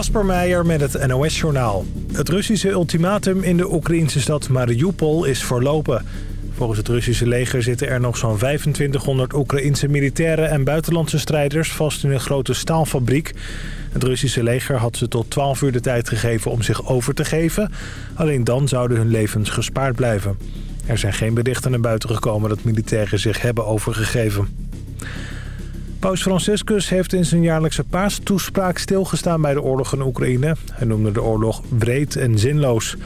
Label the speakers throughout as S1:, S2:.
S1: Kasper Meijer met het NOS-journaal. Het Russische ultimatum in de Oekraïnse stad Mariupol is verlopen. Volgens het Russische leger zitten er nog zo'n 2500 Oekraïnse militairen en buitenlandse strijders vast in een grote staalfabriek. Het Russische leger had ze tot 12 uur de tijd gegeven om zich over te geven. Alleen dan zouden hun levens gespaard blijven. Er zijn geen berichten naar buiten gekomen dat militairen zich hebben overgegeven. Paus Franciscus heeft in zijn jaarlijkse paastoespraak stilgestaan bij de oorlog in Oekraïne. Hij noemde de oorlog wreed en zinloos.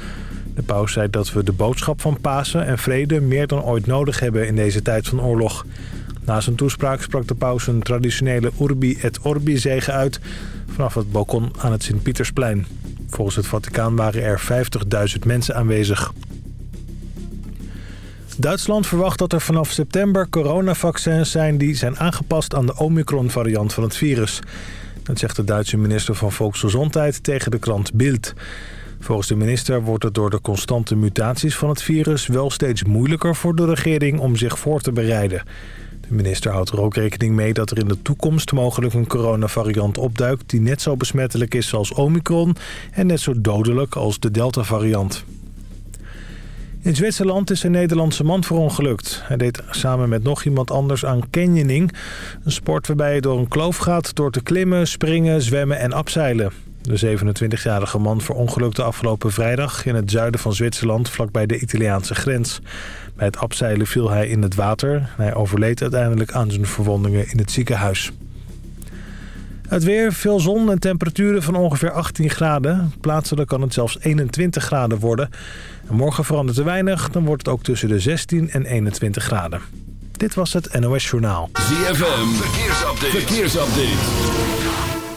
S1: De paus zei dat we de boodschap van Pasen en vrede meer dan ooit nodig hebben in deze tijd van oorlog. Na zijn toespraak sprak de paus een traditionele Urbi et Orbi zegen uit vanaf het balkon aan het Sint-Pietersplein. Volgens het Vaticaan waren er 50.000 mensen aanwezig. Duitsland verwacht dat er vanaf september coronavaccins zijn... die zijn aangepast aan de Omicron-variant van het virus. Dat zegt de Duitse minister van Volksgezondheid tegen de krant Bild. Volgens de minister wordt het door de constante mutaties van het virus... wel steeds moeilijker voor de regering om zich voor te bereiden. De minister houdt er ook rekening mee dat er in de toekomst mogelijk een coronavariant opduikt... die net zo besmettelijk is als Omicron en net zo dodelijk als de Delta-variant. In Zwitserland is een Nederlandse man verongelukt. Hij deed samen met nog iemand anders aan canyoning. Een sport waarbij je door een kloof gaat door te klimmen, springen, zwemmen en abseilen. De 27-jarige man verongelukte afgelopen vrijdag in het zuiden van Zwitserland vlakbij de Italiaanse grens. Bij het abseilen viel hij in het water. Hij overleed uiteindelijk aan zijn verwondingen in het ziekenhuis. Het weer, veel zon en temperaturen van ongeveer 18 graden. Plaatselijk kan het zelfs 21 graden worden. En morgen verandert er weinig, dan wordt het ook tussen de 16 en 21 graden. Dit was het NOS Journaal.
S2: ZFM, verkeersupdate. verkeersupdate.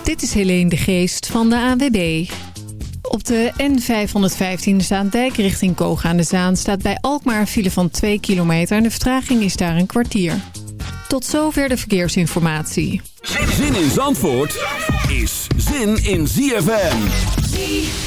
S3: Dit is Helene de Geest van de AWB. Op de N515 Zaandijk richting Koog aan de Zaan... staat bij Alkmaar een file van 2 kilometer... en de vertraging is daar een kwartier. Tot zover de verkeersinformatie.
S2: Zin in Zandvoort is zin in ZFM.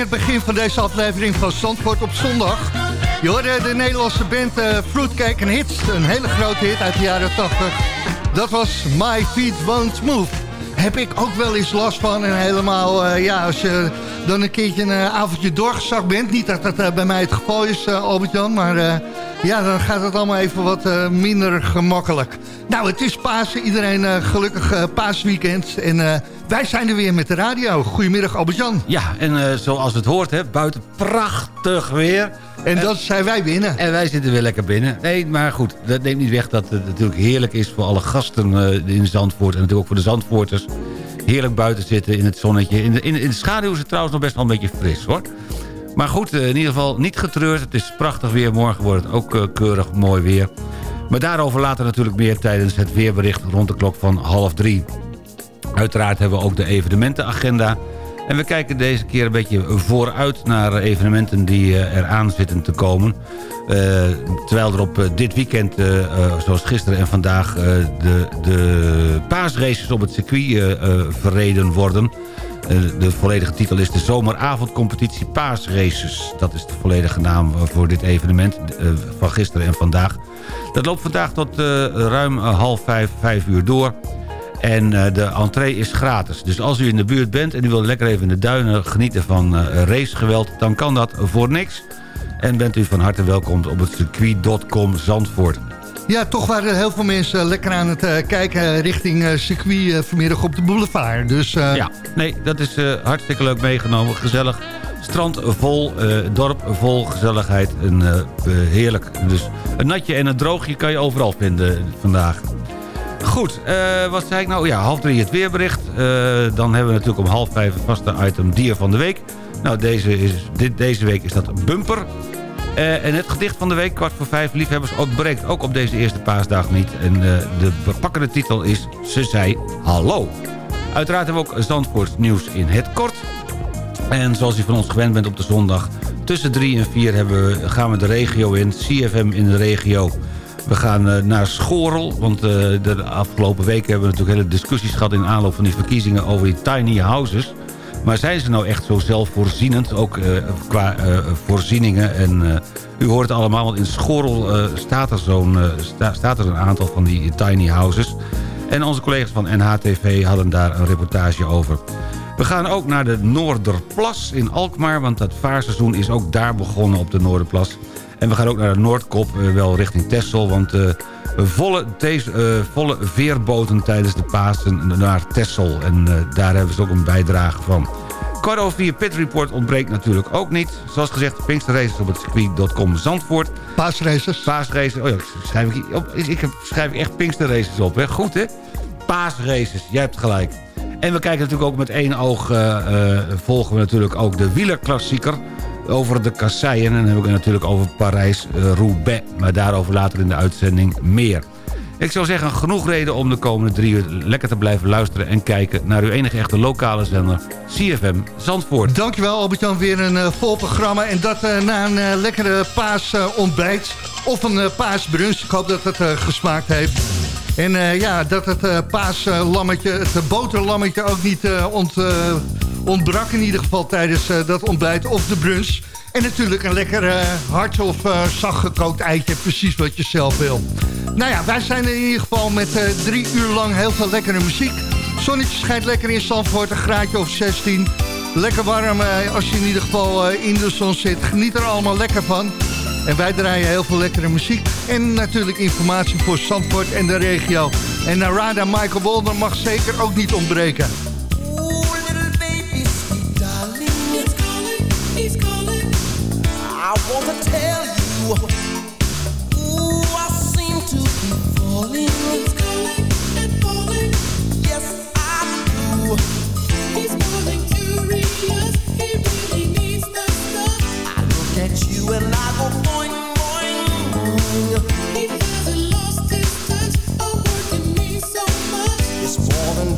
S4: Swingend begin van deze aflevering van Zandvoort op zondag. Je hoorde de Nederlandse band uh, Fruitcake and Hits. Een hele grote hit uit de jaren 80. Dat was My Feet Won't Move. Heb ik ook wel eens last van. En helemaal, uh, ja, als je dan een keertje een uh, avondje doorgezakt bent. Niet dat dat bij mij het geval is, Albert-Jan. Maar ja, dan gaat het allemaal even wat minder gemakkelijk. Nou, het is Pasen. Iedereen gelukkig paasweekend. En wij zijn er weer met de radio. Goedemiddag Albert-Jan.
S5: Ja, en uh, zoals het hoort, hè, buiten prachtig weer.
S4: En dat zijn wij binnen.
S5: En wij zitten weer lekker binnen. Nee, maar goed, dat neemt niet weg dat het natuurlijk heerlijk is... voor alle gasten uh, in Zandvoort en natuurlijk ook voor de Zandvoorters. Heerlijk buiten zitten in het zonnetje. In de, in, in de schaduw is het trouwens nog best wel een beetje fris, hoor. Maar goed, in ieder geval niet getreurd. Het is prachtig weer. Morgen wordt het ook keurig mooi weer. Maar daarover later natuurlijk meer tijdens het weerbericht... rond de klok van half drie. Uiteraard hebben we ook de evenementenagenda. En we kijken deze keer een beetje vooruit naar evenementen die uh, eraan zitten te komen. Uh, terwijl er op uh, dit weekend, zoals gisteren en vandaag... de, de paasraces op het circuit verreden worden. de volledige titel is de Zomeravondcompetitie Paasraces. Dat is de volledige naam voor dit evenement van gisteren en vandaag. Dat loopt vandaag tot ruim half vijf, vijf uur door... En uh, de entree is gratis. Dus als u in de buurt bent en u wilt lekker even in de duinen genieten van uh, racegeweld... dan kan dat voor niks. En bent u van harte welkom op het circuit.com Zandvoort.
S4: Ja, toch waren heel veel mensen lekker aan het uh, kijken richting circuit vanmiddag op de boulevard. Dus,
S5: Ja, nee, dat is hartstikke leuk meegenomen. Gezellig. Strand vol, dorp vol gezelligheid. En, heerlijk. Dus een natje en een droogje kan je overal vinden vandaag. Goed, uh, wat zei ik nou? Ja, half drie het weerbericht. Uh, dan hebben we natuurlijk om half vijf een vaste item dier van de week. Nou, deze, is, dit, deze week is dat bumper. Uh, en het gedicht van de week, kwart voor vijf, liefhebbers, breekt ook op deze eerste paasdag niet. En de bepakkende titel is Ze zei hallo. Uiteraard hebben we ook Zandvoorts nieuws in het kort. En zoals u van ons gewend bent op de zondag... tussen drie en vier hebben we, gaan we de regio in, CFM in de regio... We gaan uh, naar Schorel, want uh, de afgelopen weken hebben we natuurlijk hele discussies gehad... in aanloop van die verkiezingen over die tiny houses. Maar zijn ze nou echt zo zelfvoorzienend, ook uh, qua voorzieningen? En u hoort het allemaal, want in Schorel staat, er zo'n sta, staat er een aantal van die tiny houses. En onze collega's van NHTV hadden daar een reportage over. We gaan ook naar de Noorderplas in Alkmaar... want dat vaarseizoen is ook daar begonnen op de Noorderplas. En we gaan ook naar de Noordkop, uh, wel richting Texel. Want uh, volle, uh, volle veerboten tijdens de Pasen naar Texel. En daar hebben ze ook een bijdrage van. Kwart over vier Pit Report ontbreekt natuurlijk ook niet. Zoals gezegd, Pinksterraces op het circuit.com Zandvoort.
S4: Paasraces.
S5: Paasraces. Oh ja, schrijf ik, op, ik schrijf echt Pinksterraces op. Hè? Goed, hè? Paasraces. Jij hebt gelijk. En we kijken natuurlijk ook met één oog... volgen we natuurlijk ook de wielerklassieker over de kasseien. En dan heb ik het natuurlijk over Parijs-Roubaix. Maar daarover later in de uitzending meer. Ik zou zeggen, genoeg reden om de komende drie uur lekker te blijven luisteren... en kijken naar uw enige echte lokale zender, CFM Zandvoort.
S4: Dankjewel Albert-Jan, weer een uh, vol programma. En dat uh, na een uh, lekkere paasontbijt of een paasbrunch. Ik hoop dat het gesmaakt heeft. En ja, dat het paaslammetje, het boterlammetje ook niet ont ontbrak in ieder geval tijdens uh, dat ontbijt of de brunch. En natuurlijk een lekker uh, hard of uh, zacht gekookt eitje, precies wat je zelf wil. Nou ja, wij zijn in ieder geval met drie uur lang heel veel lekkere muziek. Zonnetje schijnt lekker in Zandvoort, een graadje of 16. Lekker warm als je in ieder geval in de zon zit. Geniet er allemaal lekker van. En wij draaien heel veel lekkere muziek. En natuurlijk informatie voor Zandvoort en de regio. En Narada Michael Wolder mag zeker ook niet ontbreken.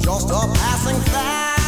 S4: Just a passing fantasy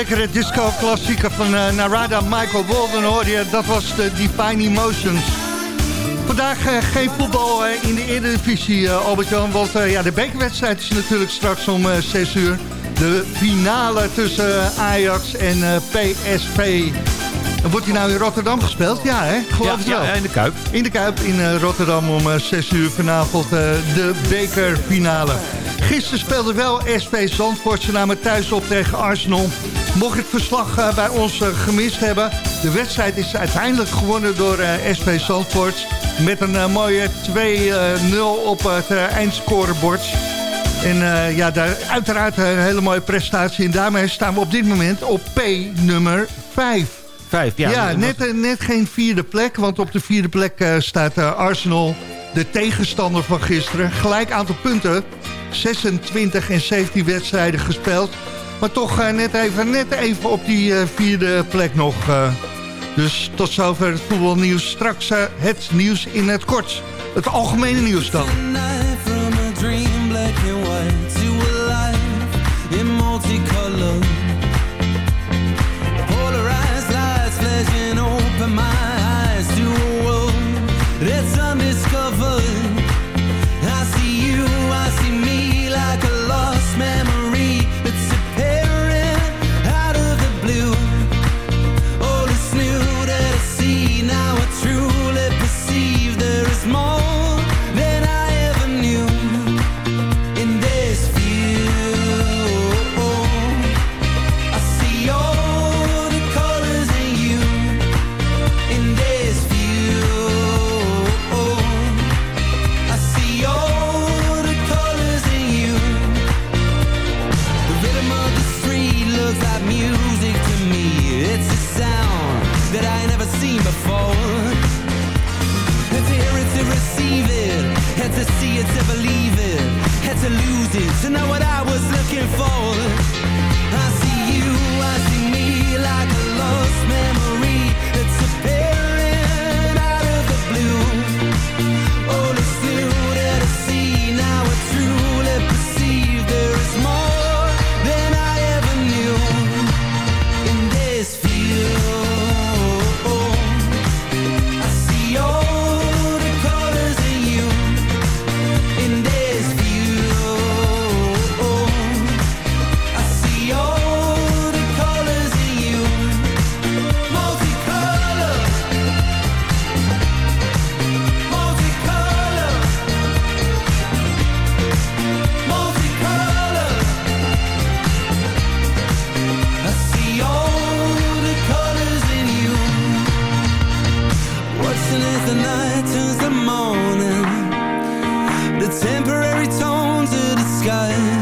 S6: lekkere disco-klassieker van uh, Narada Michael Walden hoor je. Dat was de Divine Emotions. Vandaag uh, geen voetbal uh, in de Eredivisie, Albert-Jan. Want ja, de bekerwedstrijd is natuurlijk straks om 6 uur. De finale tussen Ajax en PSV. En wordt die nou in Rotterdam gespeeld? Ja, hè? Geloof
S5: ja,
S6: wel.
S5: Ja, in de Kuip.
S6: In de Kuip in Rotterdam om 6 uur vanavond de bekerfinale. Gisteren speelde wel SP Zandvoort. Ze namen thuis op tegen Arsenal. Mocht je het verslag uh, bij ons uh, gemist hebben... de wedstrijd is uiteindelijk gewonnen door uh, SP Zandvoort... met een mooie 2-0 op het eindscorebord. En ja, daar, uiteraard een hele mooie prestatie. En daarmee staan we op dit moment op P nummer 5.
S5: Vijf, ja.
S6: Ja, net, net geen vierde plek, want op de vierde plek staat Arsenal, de tegenstander van gisteren. Gelijk aantal punten, 26 en 17 wedstrijden gespeeld. Maar toch uh, net, even, net even op die uh, vierde plek nog. Uh, dus tot zover het voetbalnieuws. Straks het nieuws in het kort. Het algemene nieuws dan.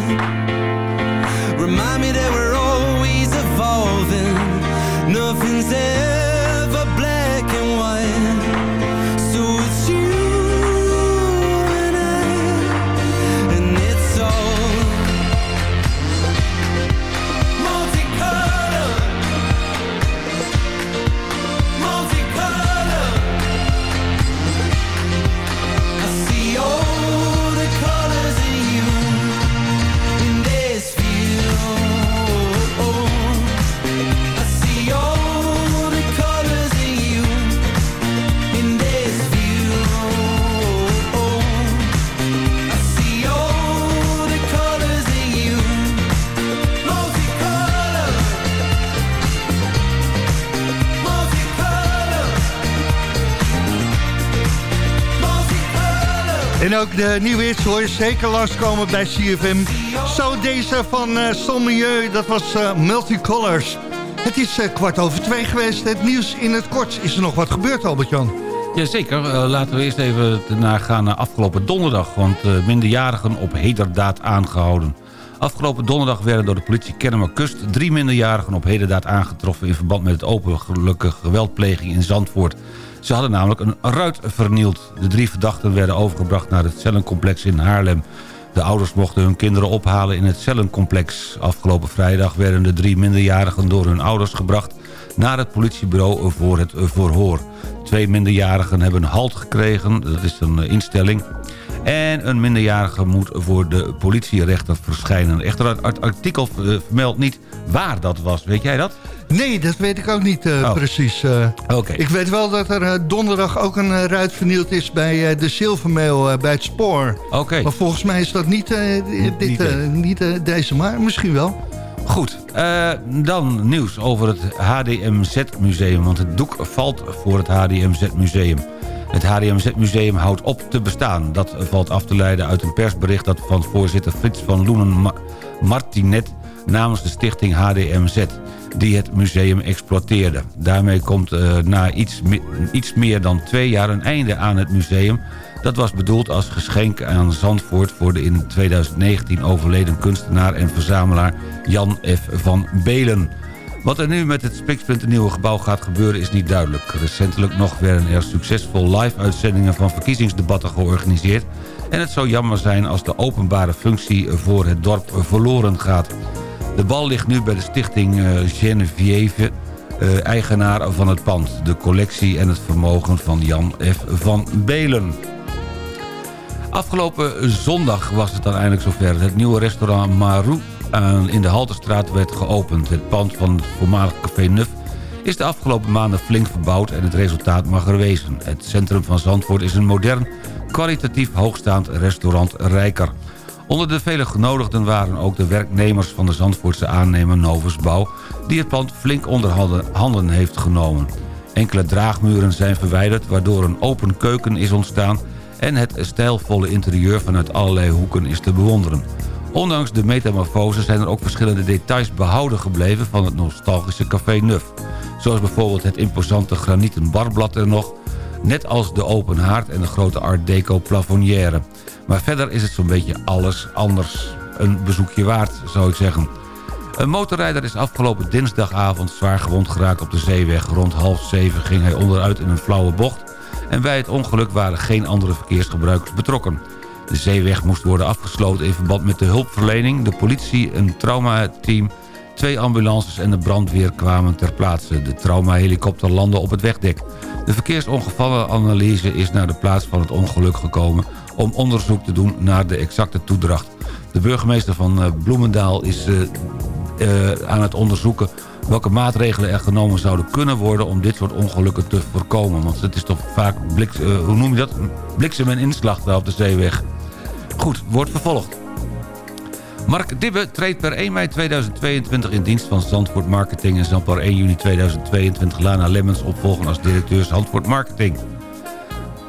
S6: Thank you. Ook de nieuwe hits hoor je zeker langskomen bij CFM. Zo deze van uh, Son Milieu, dat was eh, Multicolors. Het is eh, kwart over twee geweest. Het nieuws in het kort. Is er nog wat gebeurd, Albert-Jan?
S5: Jazeker, uh, laten we eerst even nagaan naar afgelopen donderdag... want uh, minderjarigen op hederdaad aangehouden. Afgelopen donderdag werden door de politie Kennemerkust... drie minderjarigen op hederdaad aangetroffen... in verband met het openlijke geweldpleging in Zandvoort. Ze hadden namelijk een ruit vernield. De drie verdachten werden overgebracht naar het cellencomplex in Haarlem. De ouders mochten hun kinderen ophalen in het cellencomplex. Afgelopen vrijdag werden de drie minderjarigen door hun ouders gebracht... naar het politiebureau voor het verhoor. Twee minderjarigen hebben halt gekregen, dat is een instelling... En een minderjarige moet voor de politierechter verschijnen. Echter, het artikel eh, vermeldt niet waar dat was. Weet jij dat?
S4: Nee, dat weet ik ook niet uh, precies. Uh,
S5: Oké.
S4: Ik weet wel dat er uh, donderdag ook een ruit vernield is bij de Zilvermail bij het spoor.
S5: Oké.
S4: Maar volgens mij is dat niet, dit, niet, niet deze, maar misschien wel.
S5: Goed, dan nieuws over het HDMZ-museum. Want het doek valt voor het HDMZ-museum. Het HDMZ-museum houdt op te bestaan. Dat valt af te leiden uit een persbericht dat van voorzitter Frits van Loenen Martinet namens de stichting HDMZ die het museum exploiteerde. Daarmee komt uh, na iets, iets meer dan twee jaar een einde aan het museum. Dat was bedoeld als geschenk aan Zandvoort... voor de in 2019 overleden kunstenaar en verzamelaar Jan F. van Belen. Wat er nu met het nieuwe gebouw gaat gebeuren is niet duidelijk. Recentelijk nog werden er succesvol live-uitzendingen van verkiezingsdebatten georganiseerd... en het zou jammer zijn als de openbare functie voor het dorp verloren gaat. De bal ligt nu bij de stichting uh, Genevieve, uh, eigenaar van het pand. De collectie en het vermogen van Jan F. van Belen. Afgelopen zondag was het dan eindelijk zover. Het nieuwe restaurant In de Halterstraat werd geopend. Het pand van het voormalig Café Nuf is de afgelopen maanden flink verbouwd en het resultaat mag er wezen. Het centrum van Zandvoort is een modern, kwalitatief hoogstaand restaurant Rijker. Onder de vele genodigden waren ook de werknemers van de Zandvoortse aannemer Novus Bouw... die het pand flink onder handen heeft genomen. Enkele draagmuren zijn verwijderd waardoor een open keuken is ontstaan... en het stijlvolle interieur vanuit allerlei hoeken is te bewonderen. Ondanks de metamorfose zijn er ook verschillende details behouden gebleven... van het nostalgische Café Nuf. Zoals bijvoorbeeld het imposante granieten barblad er nog... net als de open haard en de grote art deco plafonnière... Maar verder is het zo'n beetje alles anders. Een bezoekje waard, zou ik zeggen. Een motorrijder is afgelopen dinsdagavond zwaar gewond geraakt op de zeeweg. Rond half zeven ging hij onderuit in een flauwe bocht... en bij het ongeluk waren geen andere verkeersgebruikers betrokken. De zeeweg moest worden afgesloten in verband met de hulpverlening... de politie, een traumateam, twee ambulances en de brandweer kwamen ter plaatse. De traumahelikopter landde op het wegdek. De verkeersongevallenanalyse is naar de plaats van het ongeluk gekomen om onderzoek te doen naar de exacte toedracht. De burgemeester van eh, Bloemendaal is eh, eh, aan het onderzoeken welke maatregelen er genomen zouden kunnen worden om dit soort ongelukken te voorkomen. Want het is toch vaak, bliks, hoe noem dat, bliksem en inslag daar op de zeeweg. Goed, wordt vervolgd. Mark Dibbe treedt per 1 mei 2022 in dienst van Zandvoort Marketing... en zal per 1 juni 2022 Lana Lemmens opvolgen als directeur Zandvoort Marketing.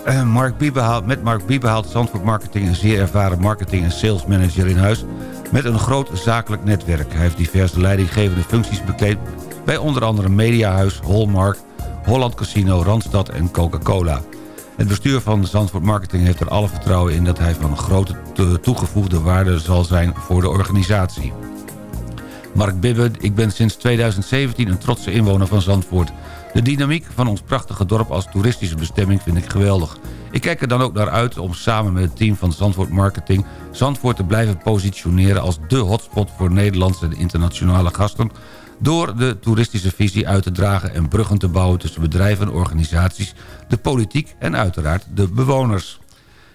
S5: Uh, Mark Biebehaalt, met Mark Biebe haalt Zandvoort Marketing een zeer ervaren marketing- en sales manager in huis... met een groot zakelijk netwerk. Hij heeft diverse leidinggevende functies bekleed... bij onder andere Mediahuis, Hallmark, Holland Casino, Randstad en Coca-Cola. Het bestuur van Zandvoort Marketing heeft er alle vertrouwen in... dat hij van grote toegevoegde waarde zal zijn voor de organisatie. Mark Bibbe, ik ben sinds 2017 een trotse inwoner van Zandvoort... De dynamiek van ons prachtige dorp als toeristische bestemming vind ik geweldig. Ik kijk er dan ook naar uit om samen met het team van Zandvoort Marketing... Zandvoort te blijven positioneren als de hotspot voor Nederlandse en internationale gasten... door de toeristische visie uit te dragen en bruggen te bouwen tussen bedrijven en organisaties... de politiek en uiteraard de bewoners.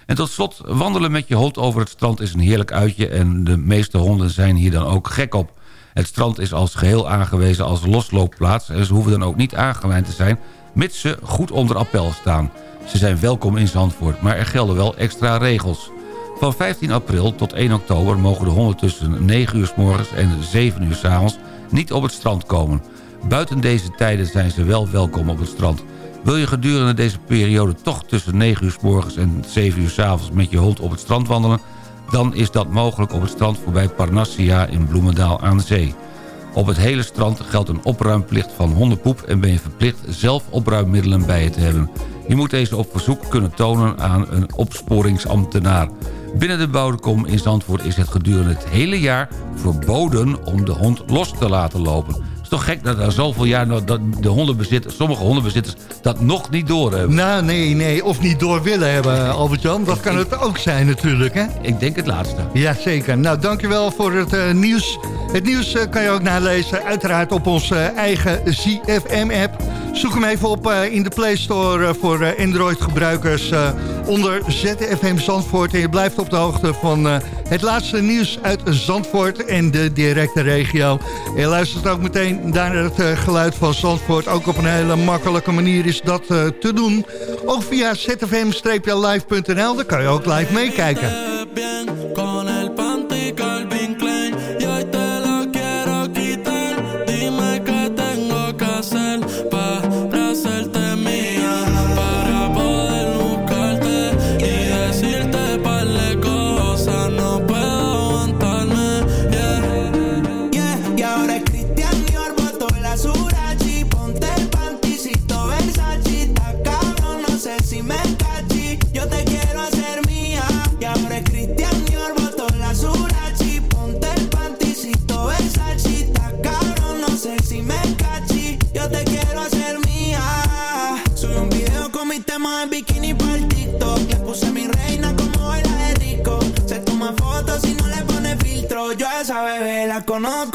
S5: En tot slot, wandelen met je hond over het strand is een heerlijk uitje... en de meeste honden zijn hier dan ook gek op... Het strand is als geheel aangewezen als losloopplaats... en ze hoeven dan ook niet aangelijnd te zijn... mits ze goed onder appel staan. Ze zijn welkom in Zandvoort, maar er gelden wel extra regels. Van 15 april tot 1 oktober mogen de honden tussen 9 uur s morgens en 7 uur s avonds niet op het strand komen. Buiten deze tijden zijn ze wel welkom op het strand. Wil je gedurende deze periode toch tussen 9 uur s morgens en 7 uur s avonds met je hond op het strand wandelen dan is dat mogelijk op het strand voorbij Parnassia in Bloemendaal aan zee. Op het hele strand geldt een opruimplicht van hondenpoep... en ben je verplicht zelf opruimmiddelen bij je te hebben. Je moet deze op verzoek kunnen tonen aan een opsporingsambtenaar. Binnen de bouwdekom in Zandvoort is het gedurende het hele jaar verboden om de hond los te laten lopen is toch gek dat er zoveel jaar dat de hondenbezitters, sommige hondenbezitters dat nog niet door hebben.
S4: Nou, nee, nee. Of niet door willen hebben, Albert-Jan. Dat kan het ook zijn natuurlijk, hè?
S5: Ik denk het laatste.
S4: Ja, zeker. Nou, dankjewel voor het uh, nieuws
S7: Het nieuws kan je ook nalezen, uiteraard op onze eigen ZFM-app. Zoek hem even op in de Play Store voor Android-gebruikers onder ZFM Zandvoort. En je blijft op de hoogte van het laatste nieuws uit Zandvoort en de directe regio. En je luistert ook meteen naar het geluid van Zandvoort. Ook op een hele makkelijke manier is dat te doen. Ook via zfm-live.nl, daar kan je ook live meekijken. conozco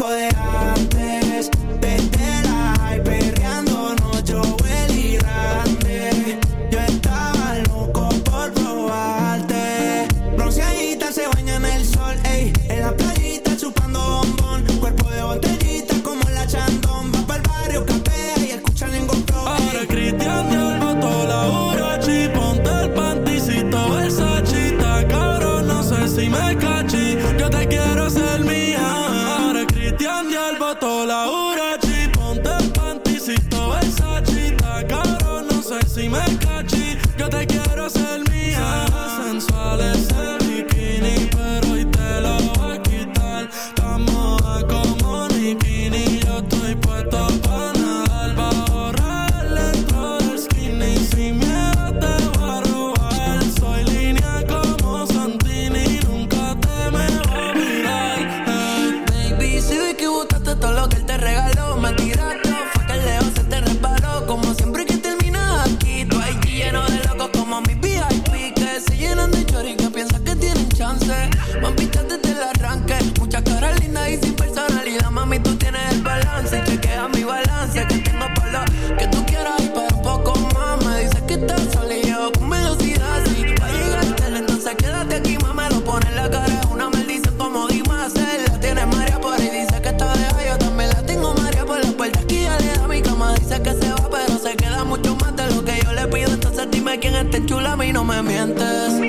S7: Dime quién está chula, a mí no me mientes.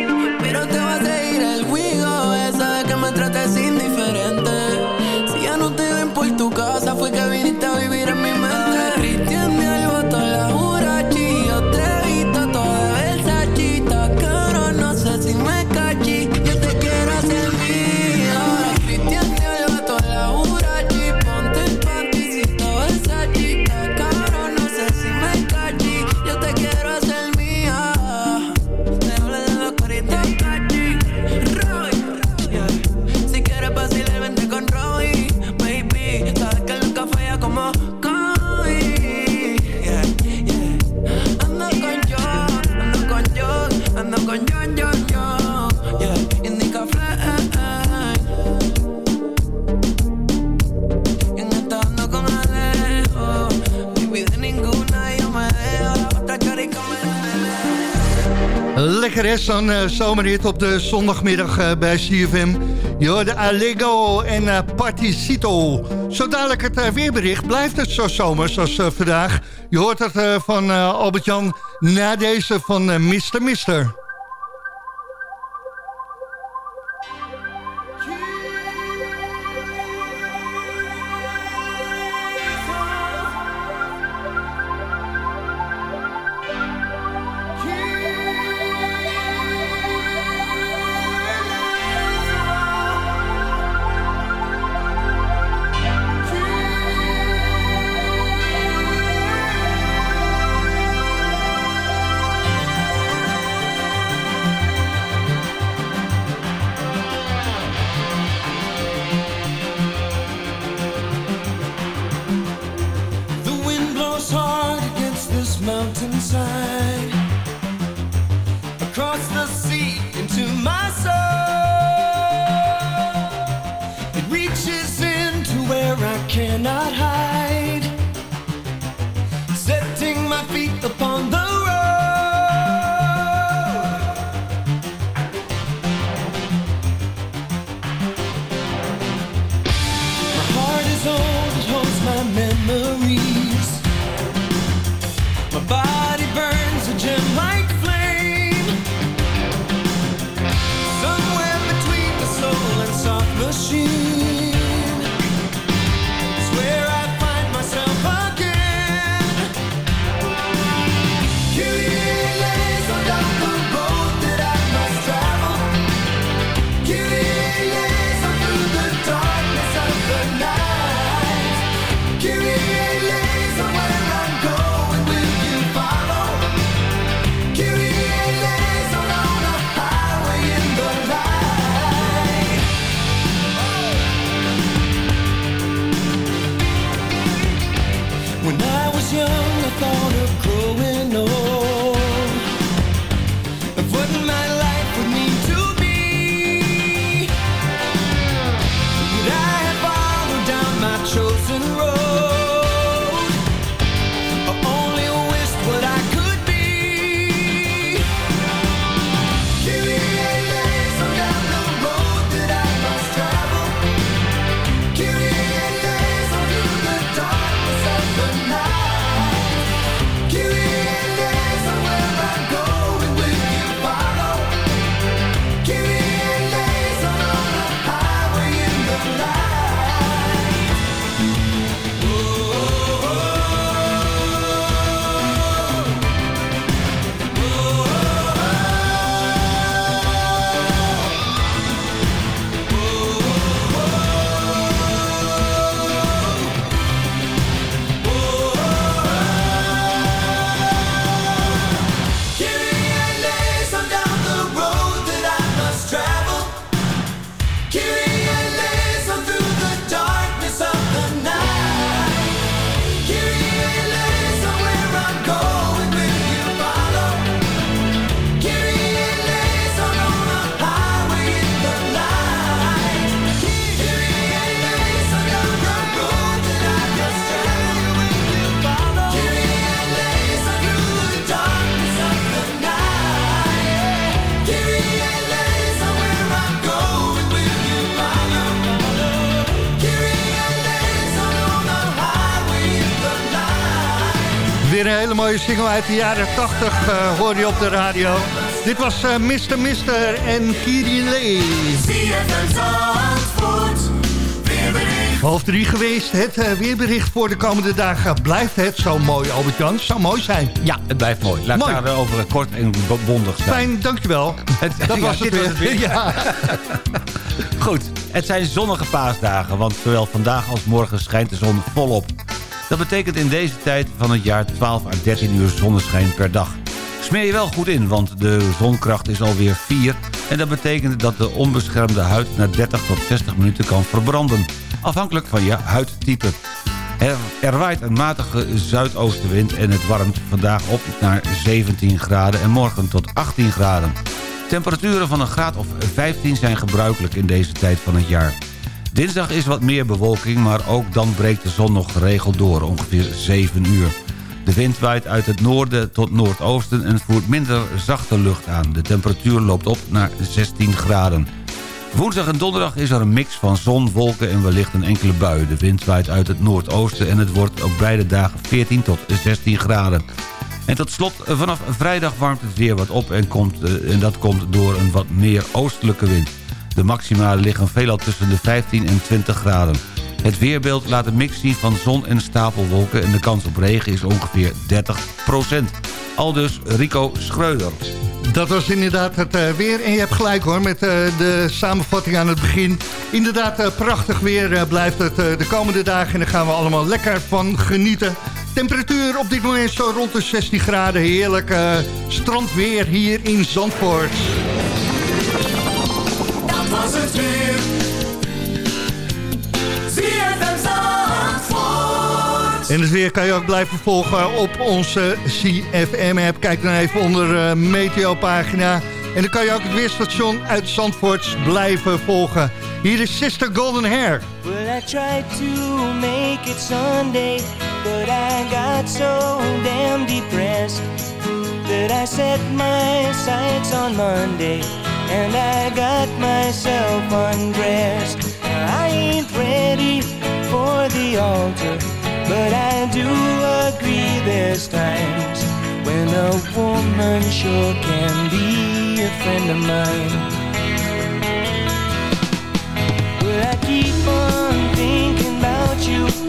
S7: Zo'n uh, zomerhit op de zondagmiddag uh, bij CFM. de Allego en uh, Particito. Zo dadelijk het weerbericht. Blijft het zo zomer zoals vandaag? Je hoort het van Albert-Jan na deze van Mr. Mister.
S4: Single uit de jaren 80 uh, hoor je op de radio. Dit was uh, Mr. Mister en Kiri Lee. Half drie geweest. Het uh, weerbericht voor de komende dagen. Blijft het zo mooi, Albert-Jan? Zou mooi zijn.
S5: Ja, het blijft mooi. Laat mooi. daar over kort en bondig zijn.
S4: Fijn, dankjewel. Het, dat was het weer. Was het weer. ja.
S5: Goed, het zijn zonnige paasdagen, want zowel vandaag als morgen schijnt de zon volop. Betekent in deze tijd van het jaar 12 à 13 uur zonneschijn per dag. Smeer je wel goed in, want de zonkracht is alweer 4... en dat betekent dat de onbeschermde huid na 30 tot 60 minuten kan verbranden. Afhankelijk van je huidtype. Er, er waait een matige zuidoostenwind en het warmt vandaag op naar 17 graden... en morgen tot 18 graden. Temperaturen van een graad of 15 zijn gebruikelijk in deze tijd van het jaar. Dinsdag is wat meer bewolking, maar ook dan breekt de zon nog geregeld door, ongeveer 7 uur. De wind waait uit het noorden tot noordoosten en voert minder zachte lucht aan. De temperatuur loopt op naar 16 graden. Woensdag en donderdag is er een mix van zon, wolken en wellicht een enkele bui. De wind waait uit het noordoosten en het wordt ook beide dagen 14 tot 16 graden. En tot slot, vanaf vrijdag warmt het weer wat op en, komt, eh, en dat komt door een wat meer oostelijke wind. De maxima liggen veelal tussen de 15 en 20 graden. Het weerbeeld laat een mix zien van zon en stapelwolken... en de kans op regen is ongeveer 30 procent. Aldus Rico Schreuder.
S4: Dat was inderdaad het uh, weer. En je hebt gelijk hoor, met uh, de samenvatting aan het begin. Inderdaad, uh, prachtig weer blijft het de komende dagen. En daar gaan we allemaal lekker van genieten. Temperatuur op dit moment zo rond de 16 graden. Heerlijk strandweer hier in Zandvoort. Was het weer. En het weer kan je ook blijven volgen op onze CFM-app. Kijk dan even onder uh, Meteo-pagina. En dan kan je ook het weerstation uit Zandvoort blijven volgen. Hier is Sister Golden Hair. Well, I tried to make it Sunday, but I got so damn depressed. That I set my sights on Monday, and I got myself undressed. I ain't ready for the altar. But I do agree there's times when a woman sure can be a friend of mine. But I keep on thinking about you,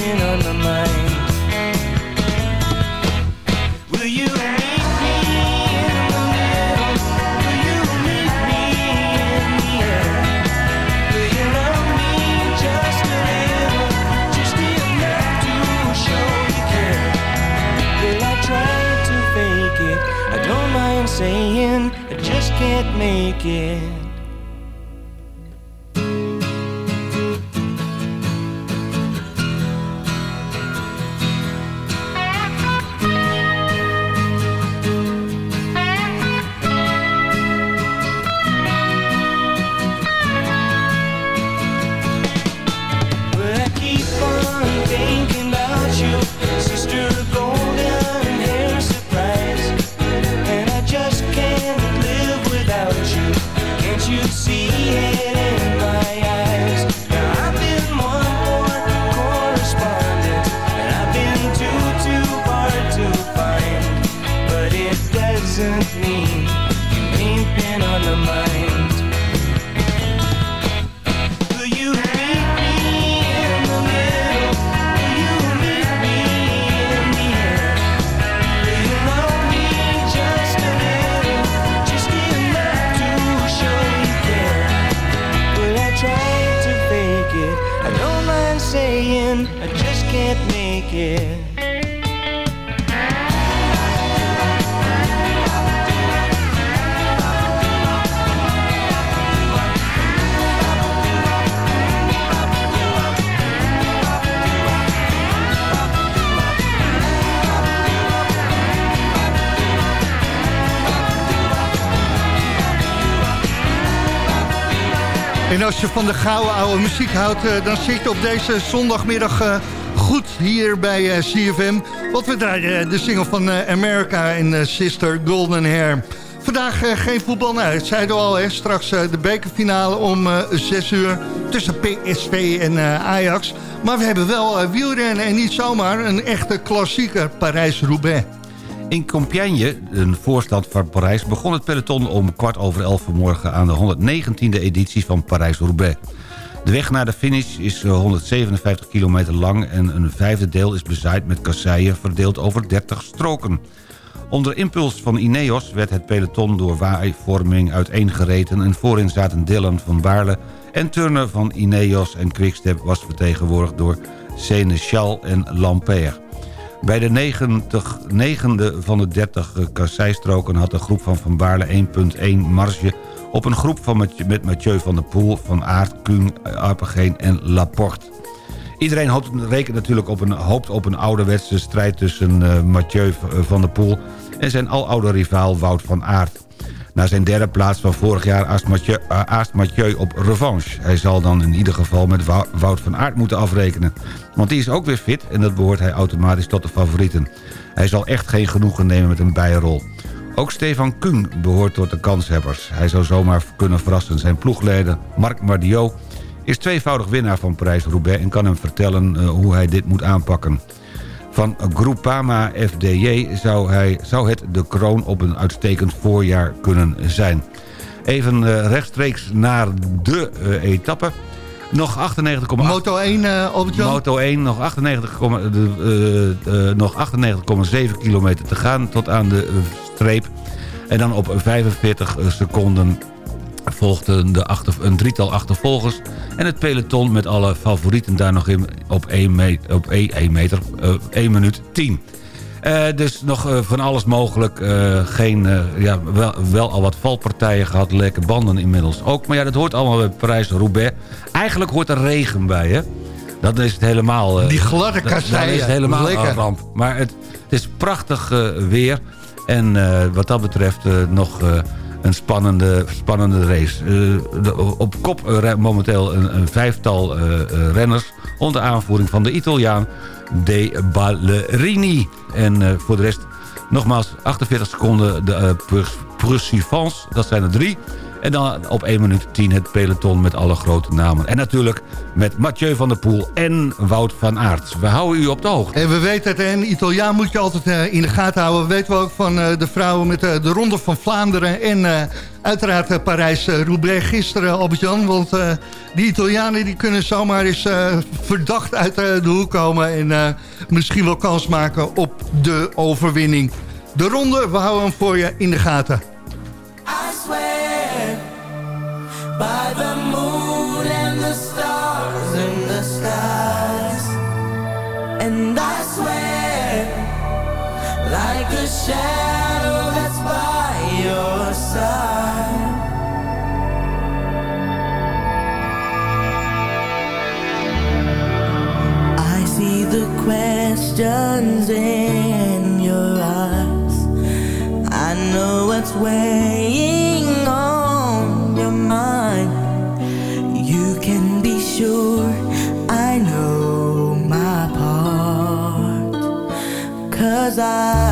S4: on my mind. Will you meet me in the middle? Will you meet me in the air? Will you love me just a little, just enough to show you care? Will I try to fake it? I don't mind saying I just can't make it. in, I just can't make it. En als je van de gouden oude muziek houdt... Uh, dan zit je op deze zondagmiddag uh, goed hier bij uh, CFM. Want we draaien de single van America en Sister Golden Hair. Vandaag geen voetbal. Nou, het zeiden we al, hè, straks de bekerfinale om 6 uur... tussen PSV en Ajax. Maar we hebben wel wielrennen en niet zomaar een echte klassieker Parijs-Roubaix.
S5: In Compiègne, een voorstad van Parijs... begon het peloton om kwart over elf vanmorgen... aan de 119e editie van Parijs-Roubaix. De weg naar de finish is 157 eh, kilometer lang... en een vijfde deel is bezaaid met kasseien... verdeeld over 30 stroken. Onder impuls van Ineos werd het peloton door waaivorming uiteengereten... en voorin zaten Dylan van Baarle en Turner van Ineos... en Quickstep was vertegenwoordigd door Seneschal en Lampère. Bij de 90, negende van de 30 kasseistroken had de groep van Van Baarle 1.1 marge... op een groep van met Mathieu van der Poel, Van Aert, Kuhn, Arpegeen en Laporte. Iedereen hoopt, rekent natuurlijk op een, hoopt op een ouderwetse strijd tussen uh, Mathieu van der Poel... en zijn aloude rivaal Wout van Aert. Na zijn derde plaats van vorig jaar aast Mathieu, op revanche. Hij zal dan in ieder geval met Wout van Aert moeten afrekenen. Want die is ook weer fit en dat behoort hij automatisch tot de favorieten. Hij zal echt geen genoegen nemen met een bijrol. Ook Stefan Kuhn behoort tot de kanshebbers. Hij zou zomaar kunnen verrassen. Zijn ploegleider Marc Mardiot is tweevoudig winnaar van Parijs-Roubaix... en kan hem vertellen uh, hoe hij dit moet aanpakken. Van Groupama FDJ zou, hij, zou het de kroon op een uitstekend voorjaar kunnen zijn. Even uh, rechtstreeks naar de uh, etappe. Nog 98,8...
S4: Moto 1, uh,
S5: Moto 1, nog 98,7 uh, kilometer te gaan tot aan de streep. En dan op 45 seconden volgde de achter, een drietal achtervolgers... en het peloton met alle favorieten daar nog in op 1 meter, op 1, meter uh, 1 minuut 10. Uh, dus nog uh, van alles mogelijk. Uh, geen, ja, wel, wel al wat valpartijen gehad. Lekke banden inmiddels ook. Maar ja, dat hoort allemaal bij Parijs-Roubaix. Eigenlijk hoort er regen bij, hè? Dat is het helemaal...
S4: Die gladde kasseien.
S5: Dat is het helemaal Lekker. ramp. Maar het, het is prachtig weer. En wat dat betreft nog een spannende, spannende race. Uh, op kop uh, momenteel een, een vijftal uh, renners... onder aanvoering van de Italiaan De Ballerini. En voor de rest nogmaals 48 seconden de uh, Dat zijn er drie. En dan op 1 minuut 10 het peloton met alle grote namen. En natuurlijk met Mathieu van der Poel en Wout van Aert. We houden u op de hoogte.
S4: En we weten het, en Italiaan moet je altijd uh, in de gaten houden. We weten we ook van uh, de vrouwen met uh, de Ronde van Vlaanderen... en uiteraard Parijs-Roubaix gisteren, Albert-Jan. Want die Italianen die kunnen zomaar eens verdacht uit de hoek komen... en misschien wel kans maken op de overwinning. De ronde, we houden hem voor je in de gaten. I swear weighing on your mind. You can be sure I know my part. Cause I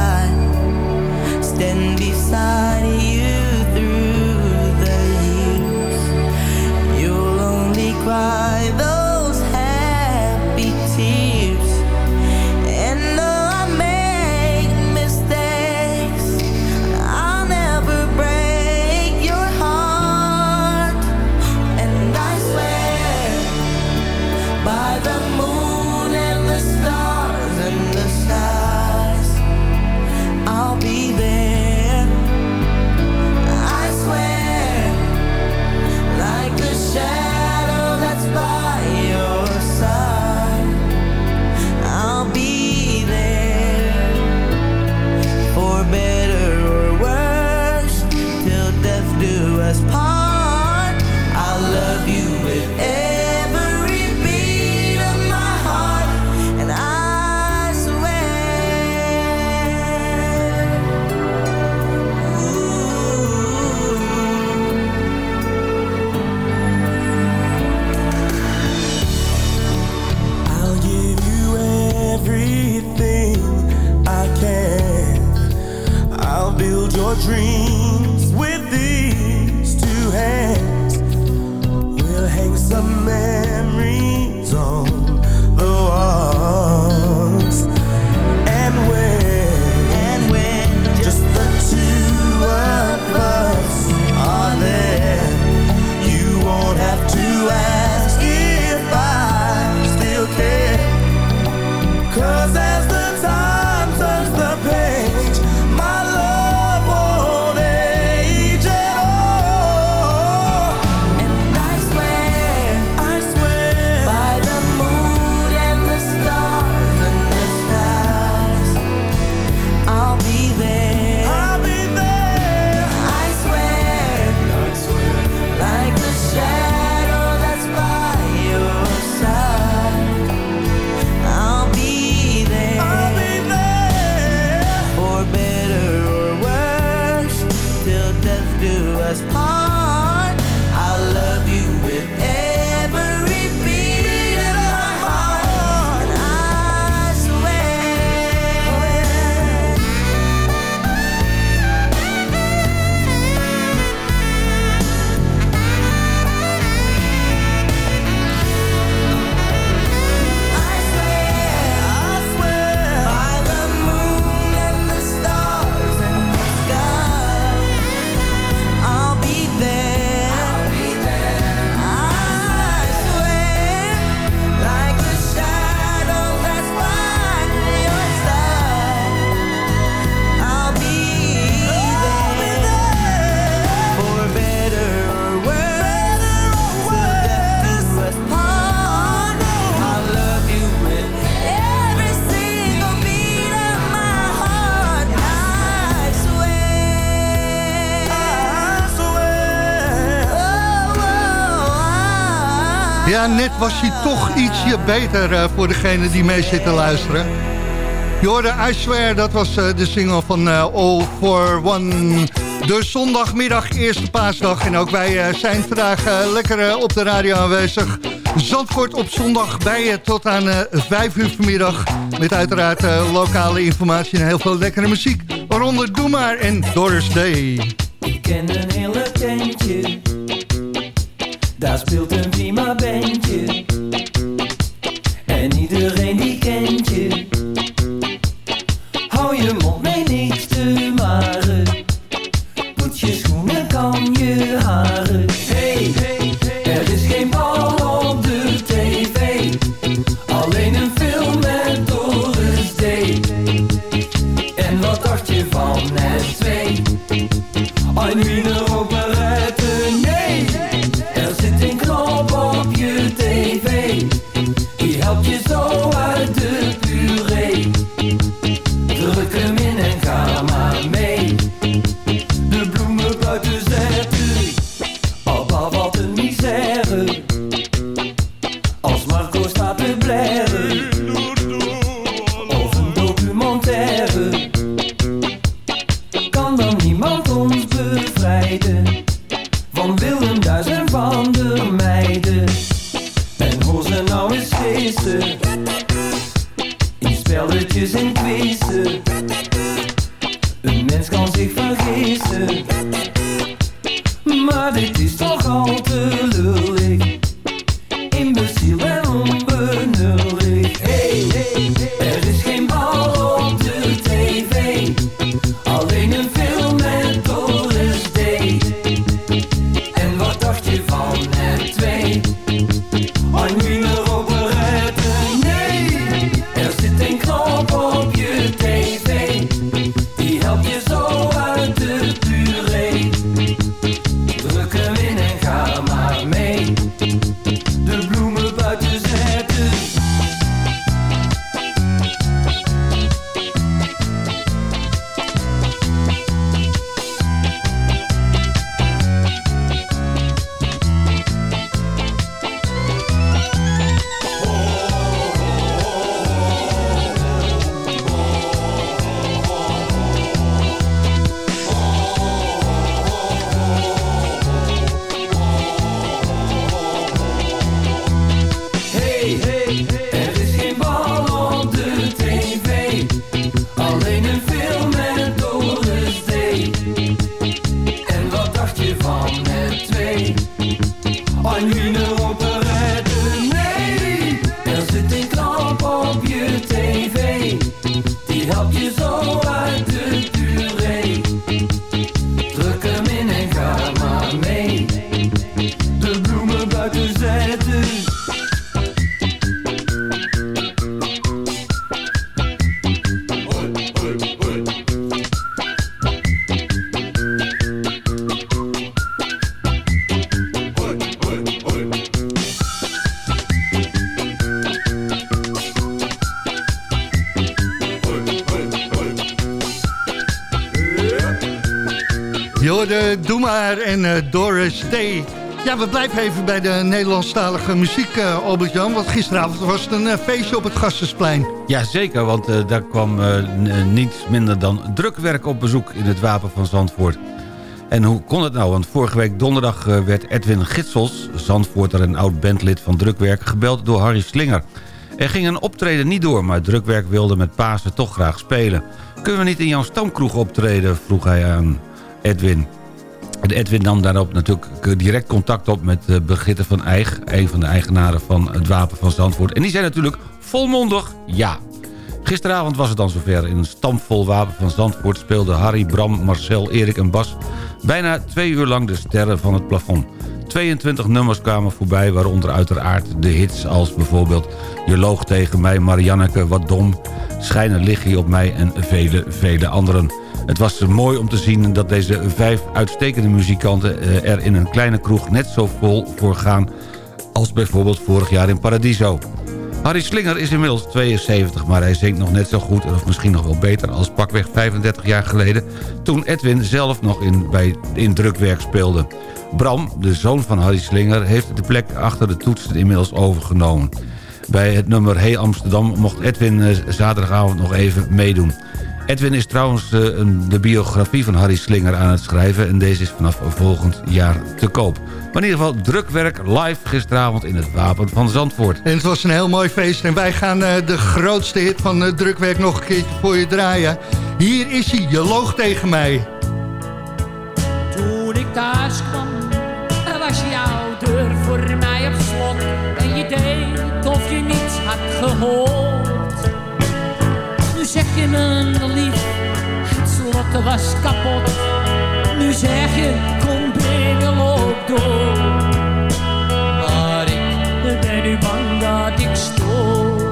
S4: dream. Net was hij toch ietsje beter uh, voor degene die mee zit te luisteren. Je hoorde I Swear, dat was uh, de single van uh, All for One. De zondagmiddag, eerste paasdag. En ook wij zijn vandaag lekker op de radio aanwezig. Zandvoort op zondag bij je tot aan 5 uur vanmiddag. Met uiteraard lokale informatie en heel veel lekkere muziek. Waaronder Doe Maar en Doris Day.
S8: Ik ken een hele tentje daar speelt een prima bandje. Op je
S4: Doe maar en uh, Doris Day. Ja, we blijven even bij de Nederlandstalige muziek, uh, Albert-Jan. Want gisteravond was het een feestje op het Gastensplein.
S5: Ja, zeker, want daar kwam niets minder dan drukwerk op bezoek in het Wapen van Zandvoort. En hoe kon het nou? Want vorige week donderdag werd Edwin Gitsels, Zandvoorter en oud-bandlid van Drukwerk, gebeld door Harry Slinger. Er ging een optreden niet door, maar Drukwerk wilde met Pasen toch graag spelen. Kunnen we niet in jouw stamkroeg optreden, vroeg hij aan Edwin. Edwin nam daarop natuurlijk direct contact op met uh, Brigitte van Eijk... een van de eigenaren van het Wapen van Zandvoort. En die zei natuurlijk volmondig ja. Gisteravond was het dan zover. In een stampvol Wapen van Zandvoort speelden Harry, Bram, Marcel, Erik en Bas... bijna twee uur lang de sterren van het plafond. 22 nummers kwamen voorbij, waaronder uiteraard de hits als bijvoorbeeld... Je loog tegen mij, Marianneke, wat dom, Schijnen liggen op mij en vele, vele anderen... Het was mooi om te zien dat deze vijf uitstekende muzikanten eh, er in een kleine kroeg net zo vol voor gaan als bijvoorbeeld vorig jaar in Paradiso. Harry Slinger is inmiddels 72, maar hij zingt nog net zo goed... of misschien nog wel beter als pakweg 35 jaar geleden... toen Edwin zelf nog in, bij, in drukwerk speelde. Bram, de zoon van Harry Slinger, heeft de plek achter de toetsen inmiddels overgenomen. Bij het nummer Hey Amsterdam mocht Edwin eh, zaterdagavond nog even meedoen. Edwin is trouwens uh, de biografie van Harry Slinger aan het schrijven... en deze is vanaf volgend jaar te koop. Maar in ieder geval drukwerk live gisteravond in het Wapen van Zandvoort.
S4: En het was een heel mooi feest en wij gaan uh, de grootste hit van uh, drukwerk nog een keertje voor je draaien. Hier is hij, je loog tegen mij.
S9: Toen ik thuis kwam, was jouw deur voor mij op slot. En je deed of je niets had gehoord mijn lief, het slot was kapot. Nu zeg je, kom binnen, loop door. Maar ik ben nu bang dat ik stoor.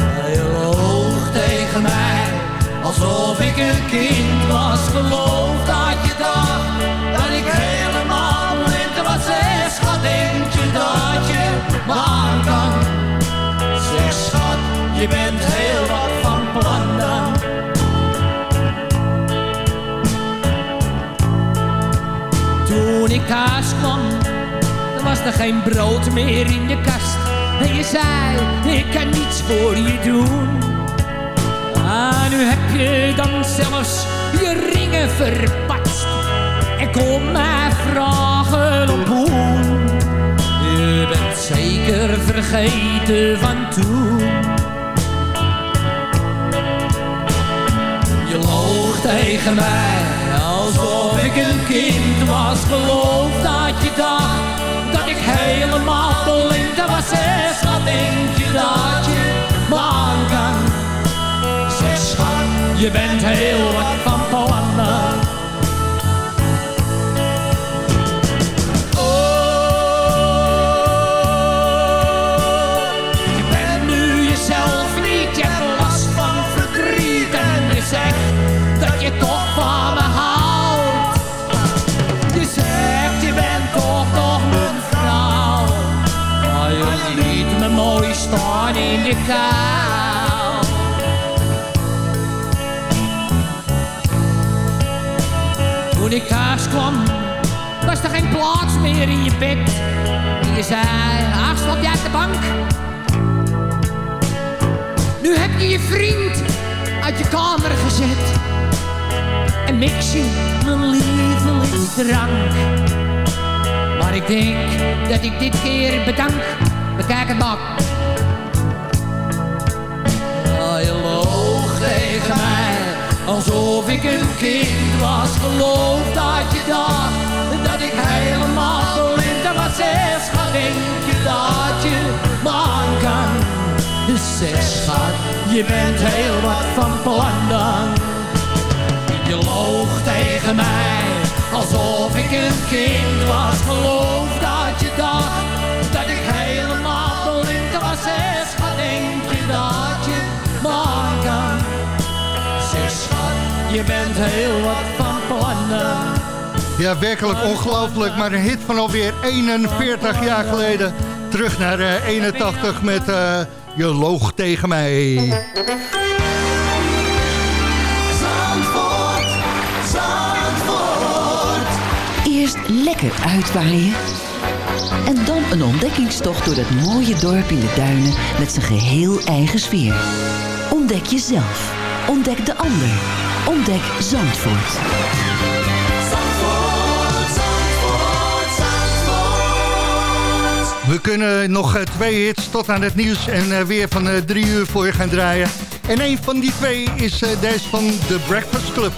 S9: Hij loog tegen mij, alsof ik een kind was. Geloof dat je dacht, dat ik helemaal blind was. Zeg, schat, denk je dat je maar? Je bent heel wat van plan dan. Toen ik thuis kwam, was er geen brood meer in de kast. En je zei, ik kan niets voor je doen. Ah, nu heb je dan zelfs je ringen verpatst. En kom mij vragen op hoe. Je bent zeker vergeten van toen. Tegen mij. Alsof ik een kind was Geloof dat je dacht Dat ik helemaal blind was. Zeg, wat denk je dat je me aan kan Zeg schat, je bent heel wat van plannen kou. Toen ik thuis kwam, was er geen plaats meer in je bed. Je zei, ach, slap jij uit de bank? Nu heb je je vriend uit je kamer gezet. En mix je mijn lievelingsdrank. Maar ik denk dat ik dit keer bedank. Bekijk het Alsof ik een kind was Geloof dat je dacht Dat ik helemaal blind was Zeg schat, denk je dat je man kan? Zeg schat, je bent heel wat van plan dan. Je loog tegen mij. Alsof ik een kind was Geloof dat je dacht je bent heel wat van plannen.
S4: Ja, werkelijk ongelooflijk, maar een hit van alweer 41 jaar geleden. Terug naar eh, 81 met eh, Je loog tegen mij. Zandvoort, Zandvoort.
S10: Eerst lekker uitwaaien. En dan een ontdekkingstocht door dat mooie dorp in de duinen met zijn geheel eigen sfeer. Ontdek jezelf. Ontdek de ander. Ontdek Zandvoort.
S11: We kunnen nog eh, twee hits tot aan het nieuws en eh, weer van eh, drie uur voor je gaan draaien. En een van die twee is deze van The Breakfast Club.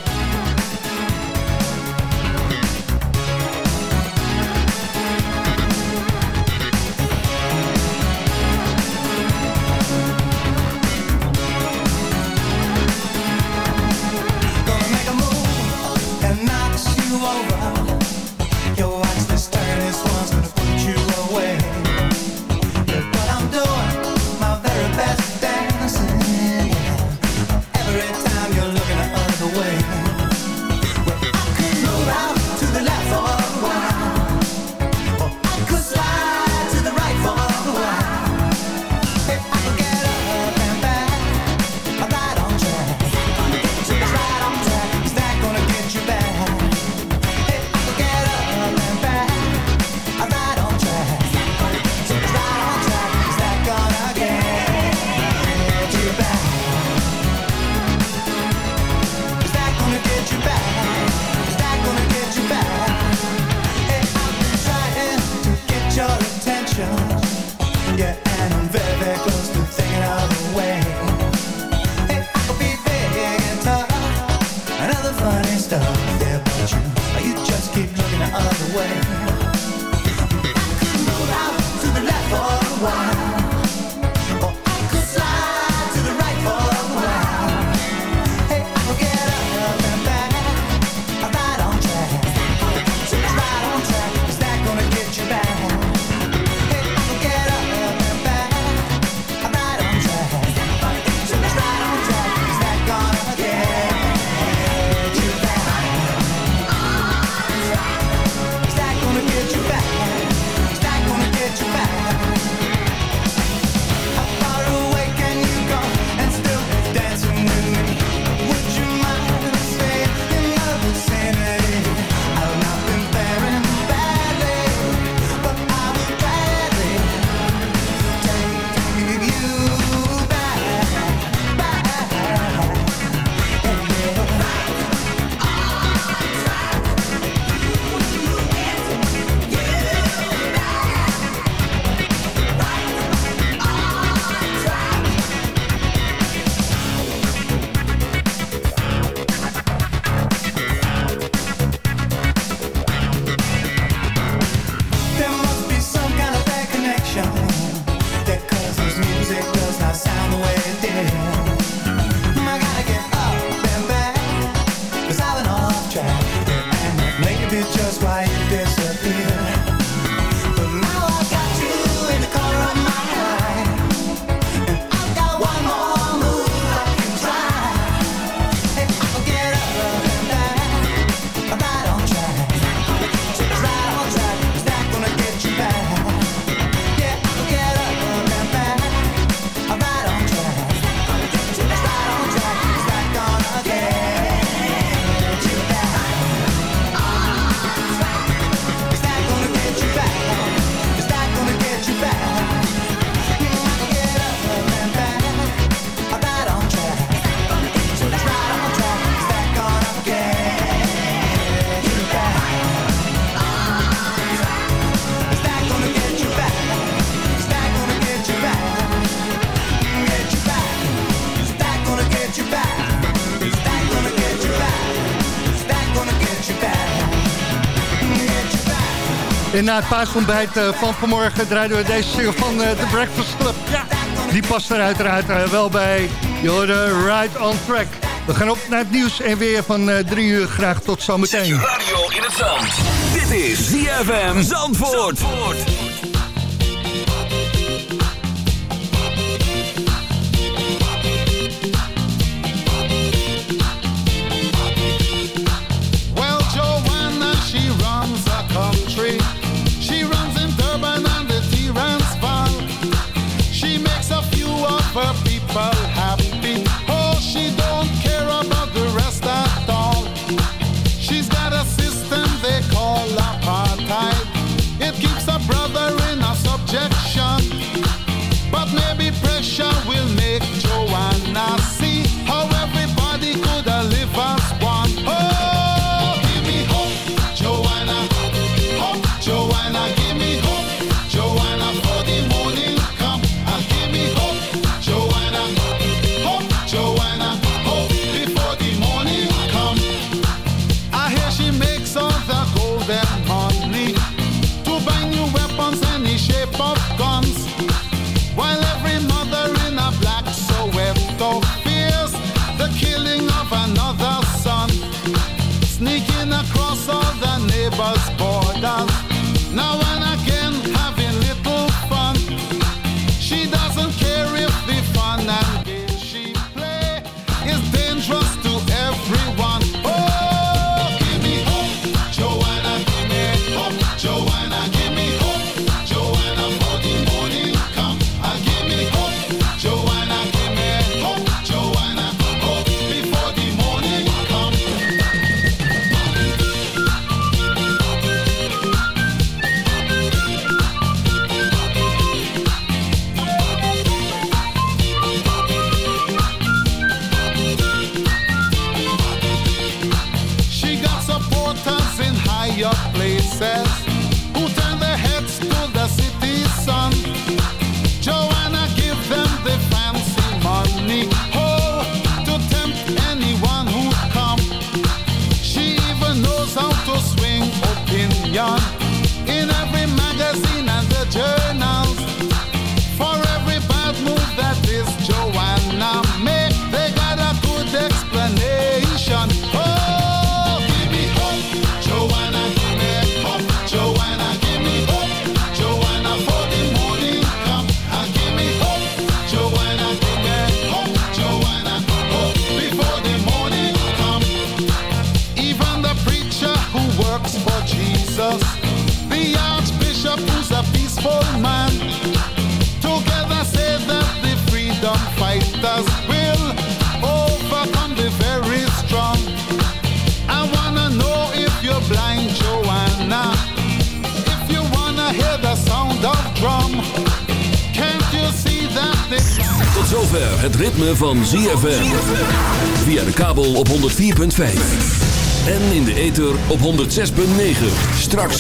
S11: En na het paasontbijt uh, van vanmorgen draaiden we deze single van uh, The Breakfast Club. Ja, die past er uiteraard uh, wel bij. Je hoorde Right on Track. We gaan op naar het nieuws en weer van drie uur. Graag tot zometeen.
S2: radio in het zand. Dit is ZFM. Zandvoort.